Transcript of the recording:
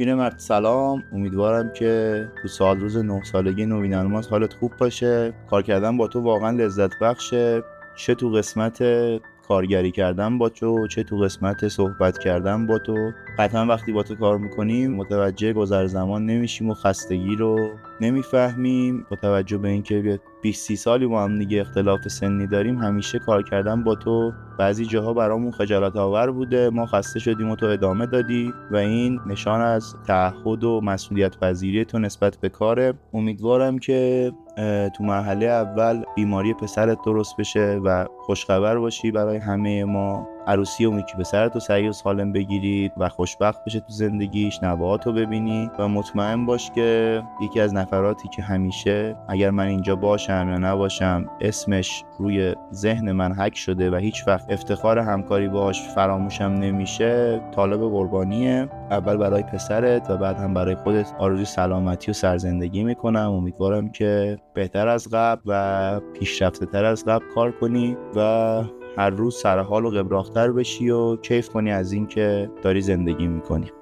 پیرمرد سلام. امیدوارم که تو سال روز نه سالگی نوین الماس حالت خوب باشه. کار کردن با تو واقعا لذت بخشه. چه تو قسمت کارگری کردن با تو چه تو قسمت صحبت کردن با تو. قطعا وقتی با تو کار می‌کنیم متوجه گذر زمان نمیشیم و خستگی رو نمی‌فهمیم. با توجه به اینکه 20 30 سالی با هم دیگه اختلاف سنی داریم همیشه کار کردن با تو بعضی جاها برامون خجالت آور بوده. ما خسته شدیم و تو ادامه دادی و این نشان از تعهد و مسئولیت پذیری تو نسبت به کاره. امیدوارم که تو مرحله اول بیماری پسرت درست بشه و خوشخبر باشی برای همه ما. عروسی اون که پسرت رو سعی و سالم بگیرید و خوشبخت بشه تو زندگیش نوات رو ببینی و مطمئن باش که یکی از نفراتی که همیشه اگر من اینجا باشم یا نباشم اسمش روی ذهن من حک شده و هیچ وقت افتخار همکاری باش فراموشم نمیشه طالب قربانیه. اول برای پسرت و بعد هم برای خودت آرزوی سلامتی و سرزندگی می‌کنم. امیدوارم که بهتر از قبل و پیشرفته تر از قبل کار کنی و هر روز سرحال و قبراختر بشی و کیف کنی از اینکه داری زندگی می‌کنی.